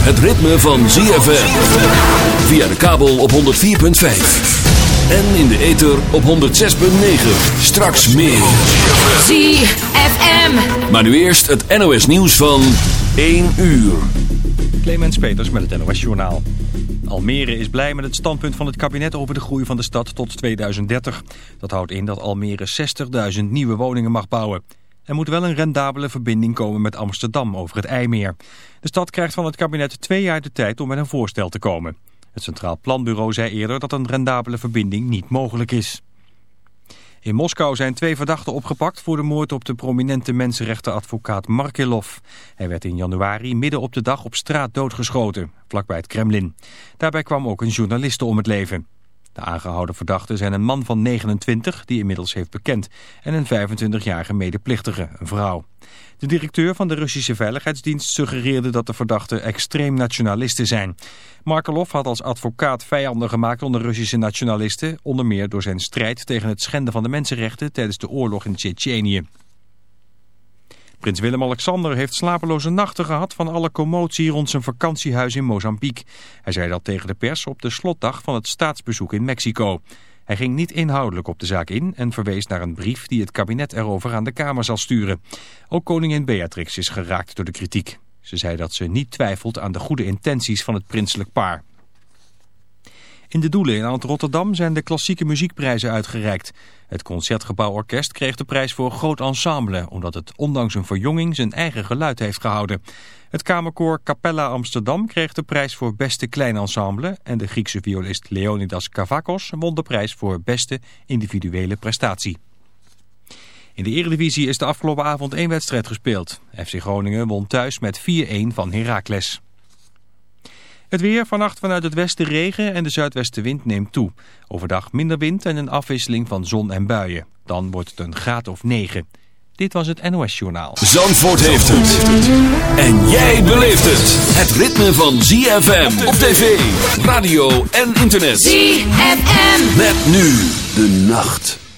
Het ritme van ZFM. Via de kabel op 104.5. En in de ether op 106.9. Straks meer. ZFM. Maar nu eerst het NOS nieuws van 1 uur. Clemens Peters met het NOS Journaal. Almere is blij met het standpunt van het kabinet over de groei van de stad tot 2030. Dat houdt in dat Almere 60.000 nieuwe woningen mag bouwen. Er moet wel een rendabele verbinding komen met Amsterdam over het IJmeer. De stad krijgt van het kabinet twee jaar de tijd om met een voorstel te komen. Het Centraal Planbureau zei eerder dat een rendabele verbinding niet mogelijk is. In Moskou zijn twee verdachten opgepakt voor de moord op de prominente mensenrechtenadvocaat Markelov. Hij werd in januari midden op de dag op straat doodgeschoten, vlakbij het Kremlin. Daarbij kwam ook een journaliste om het leven. De aangehouden verdachten zijn een man van 29, die inmiddels heeft bekend, en een 25-jarige medeplichtige, een vrouw. De directeur van de Russische Veiligheidsdienst suggereerde dat de verdachten extreem nationalisten zijn. Markelov had als advocaat vijanden gemaakt onder Russische nationalisten, onder meer door zijn strijd tegen het schenden van de mensenrechten tijdens de oorlog in Tsjetsjenië. Prins Willem-Alexander heeft slapeloze nachten gehad van alle commotie rond zijn vakantiehuis in Mozambique. Hij zei dat tegen de pers op de slotdag van het staatsbezoek in Mexico. Hij ging niet inhoudelijk op de zaak in en verwees naar een brief die het kabinet erover aan de Kamer zal sturen. Ook koningin Beatrix is geraakt door de kritiek. Ze zei dat ze niet twijfelt aan de goede intenties van het prinselijk paar. In de Doelen in Rotterdam zijn de klassieke muziekprijzen uitgereikt. Het Concertgebouworkest kreeg de prijs voor groot ensemble... omdat het ondanks een verjonging zijn eigen geluid heeft gehouden. Het kamerkoor Capella Amsterdam kreeg de prijs voor beste klein ensemble... en de Griekse violist Leonidas Kavakos won de prijs voor beste individuele prestatie. In de Eredivisie is de afgelopen avond één wedstrijd gespeeld. FC Groningen won thuis met 4-1 van Heracles. Het weer, vannacht vanuit het westen regen en de zuidwestenwind neemt toe. Overdag minder wind en een afwisseling van zon en buien. Dan wordt het een graad of 9. Dit was het NOS Journaal. Zandvoort heeft het. En jij beleeft het. Het ritme van ZFM op tv, radio en internet. ZFM. Met nu de nacht.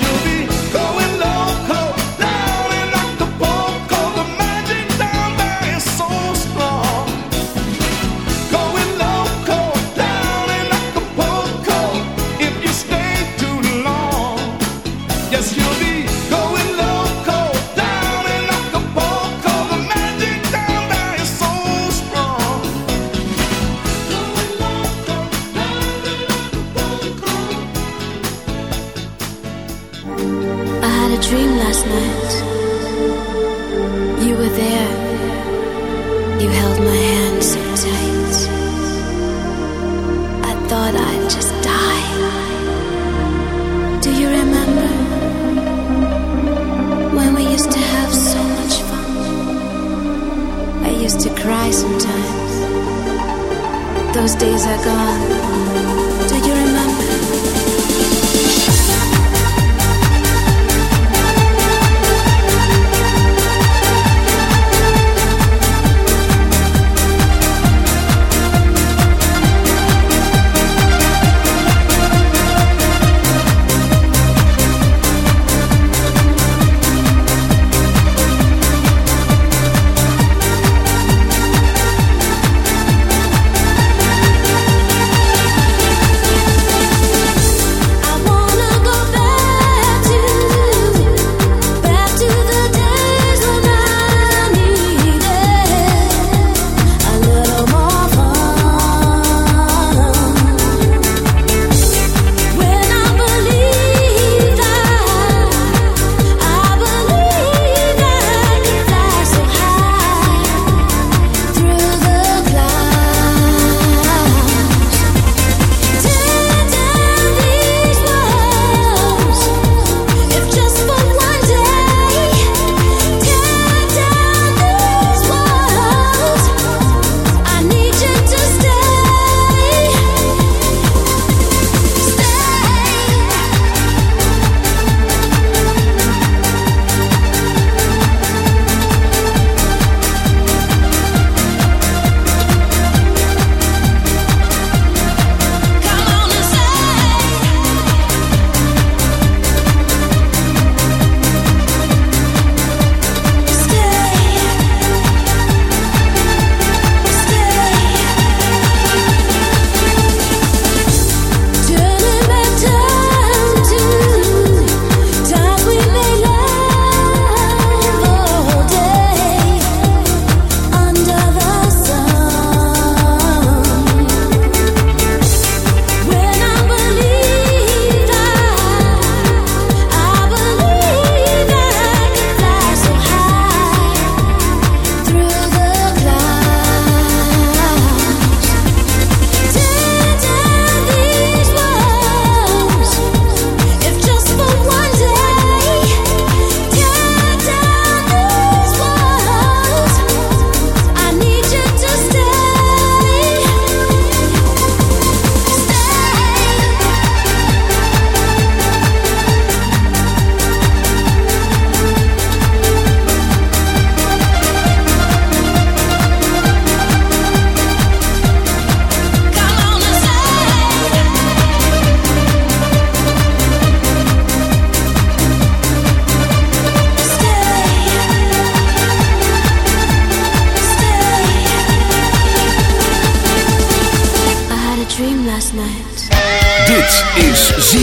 You'll be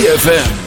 ZFM.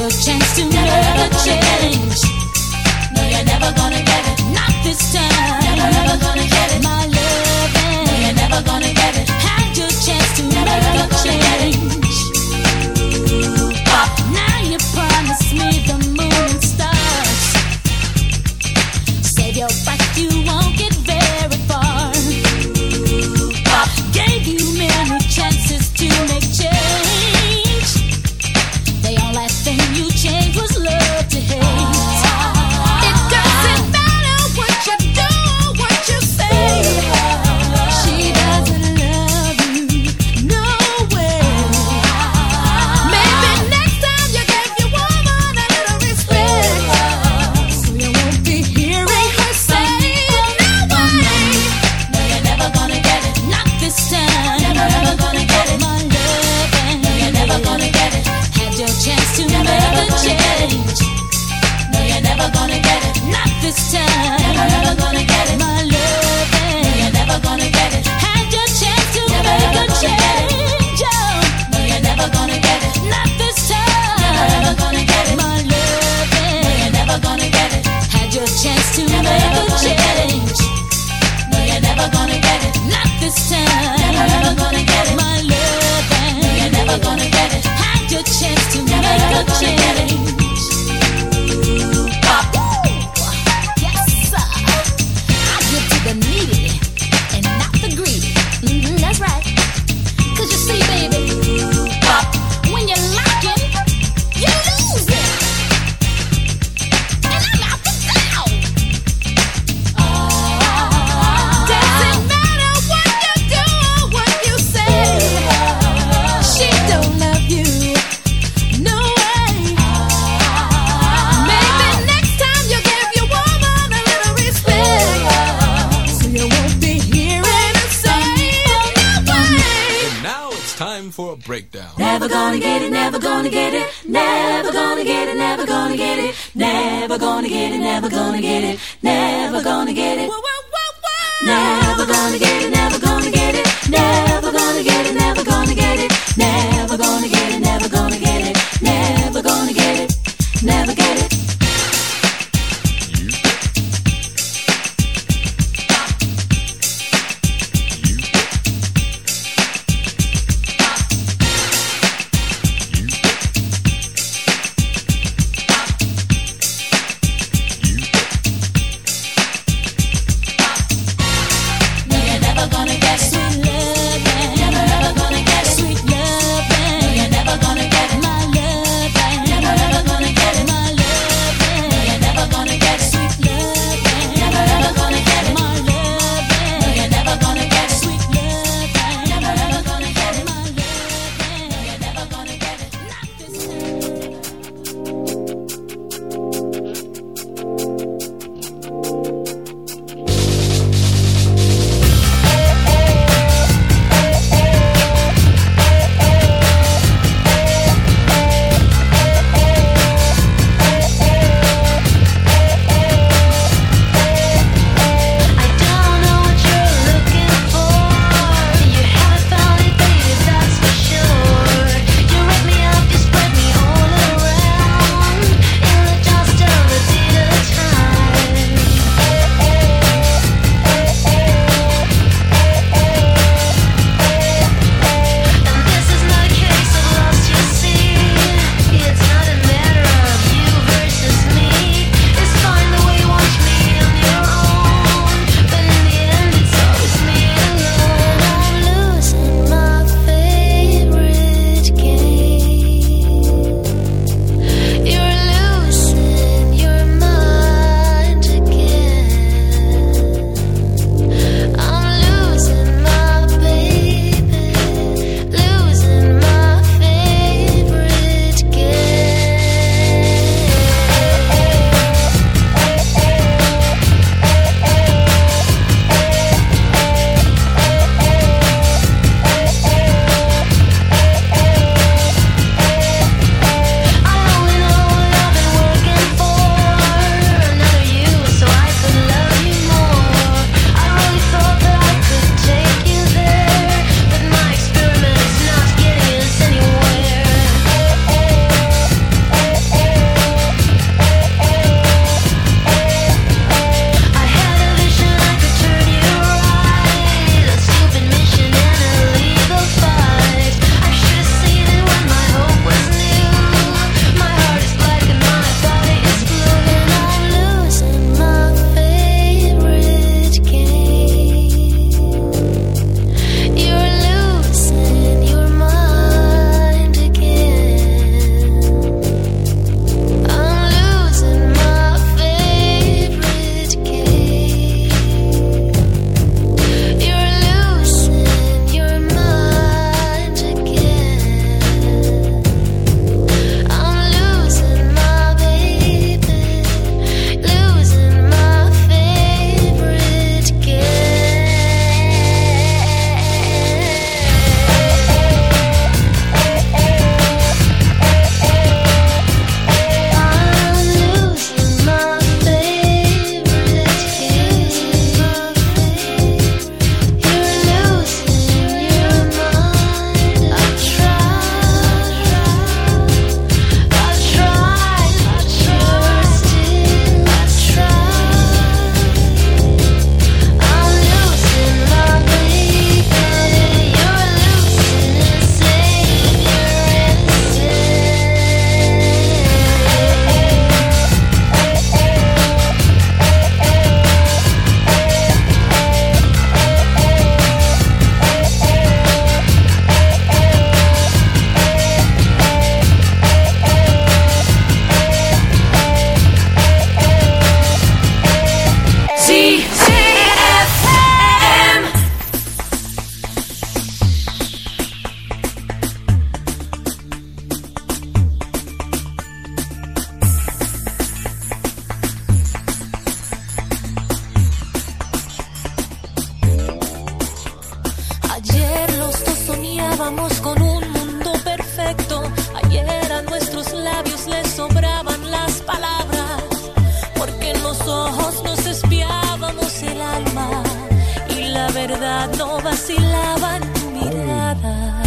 your. reflejaba tu mirada.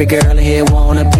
Every girl in here wanna be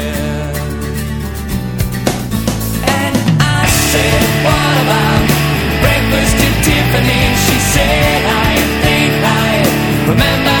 Bethany, she said, I think I remember.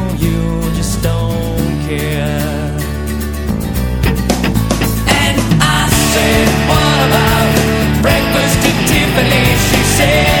say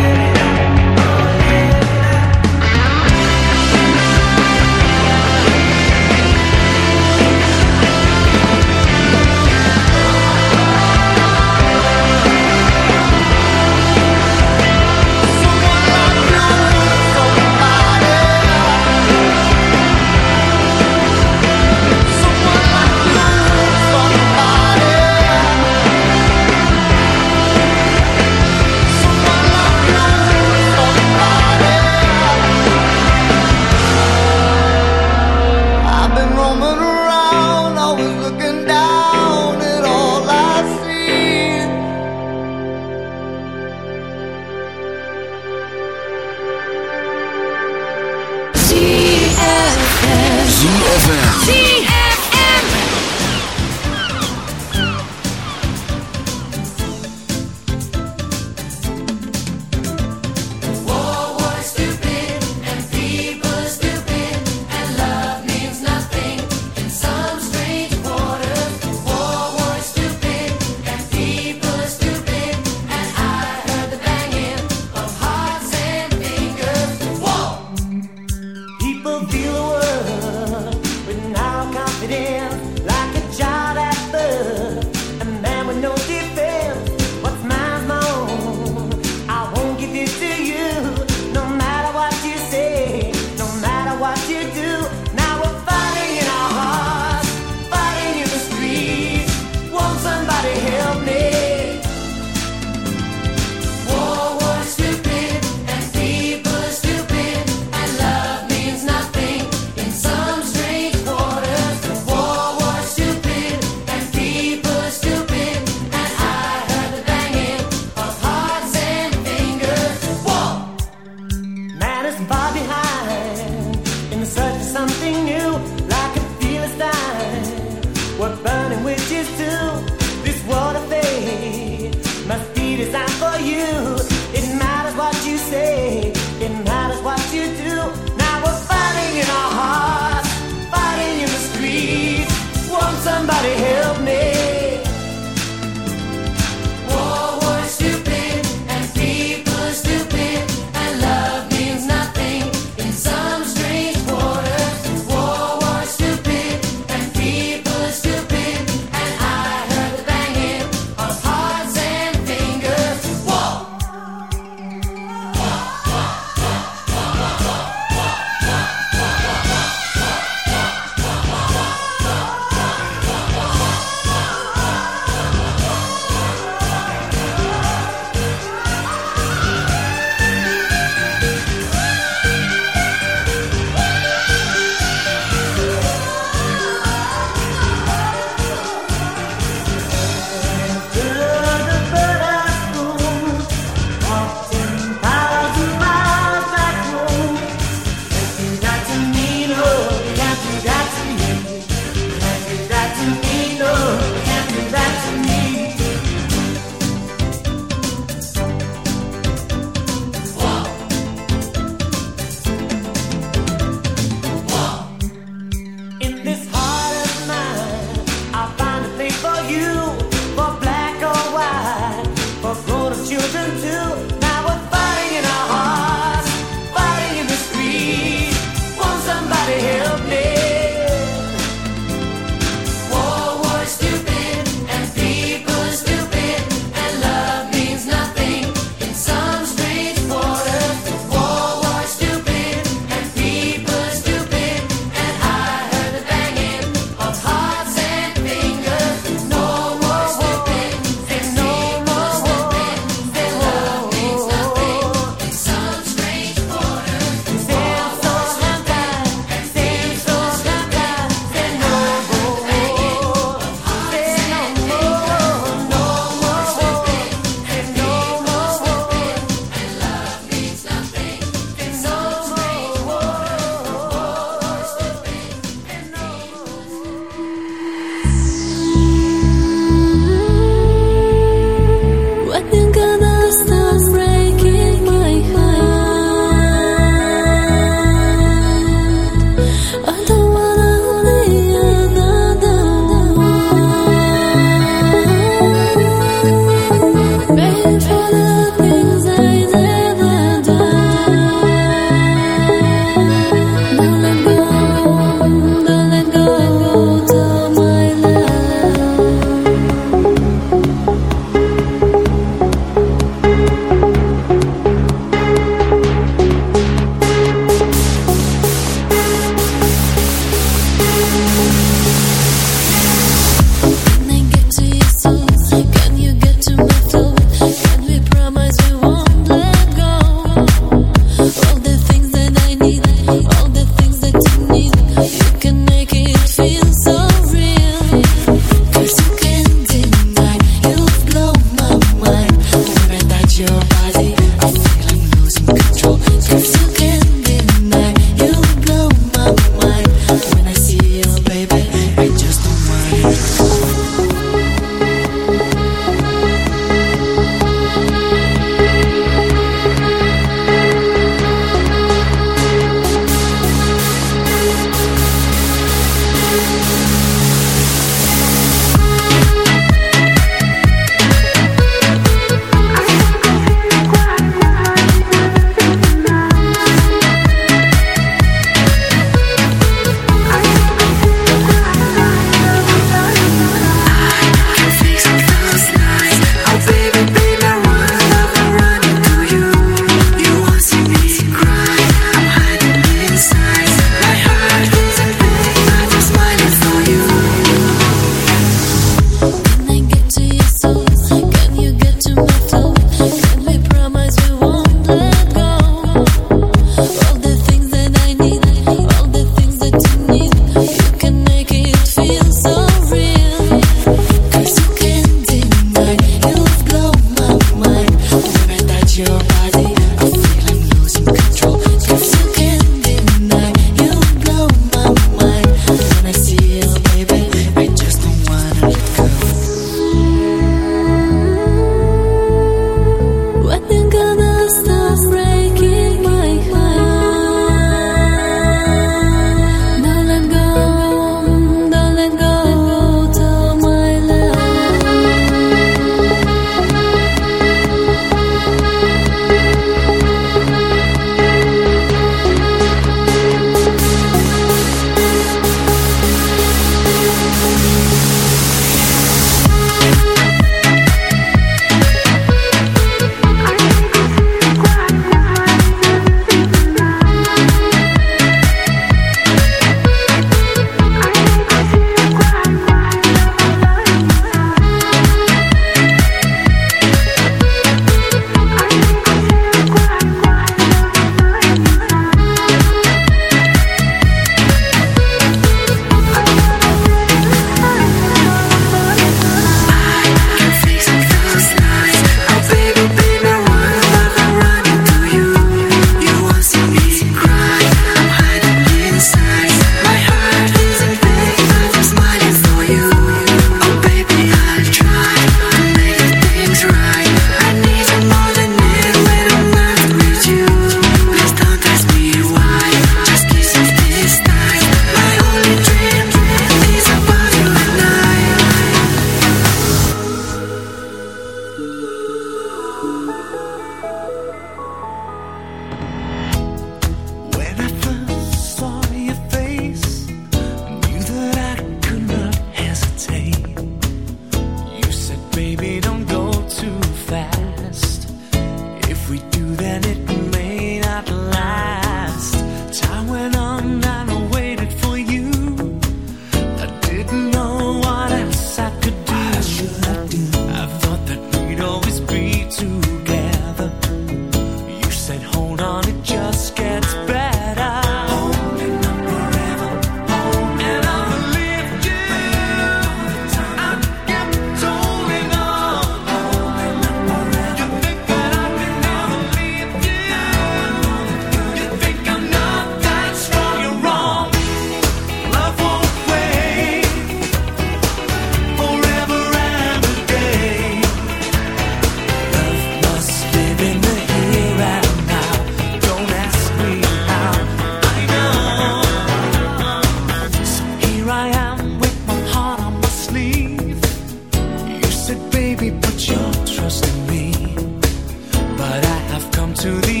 to the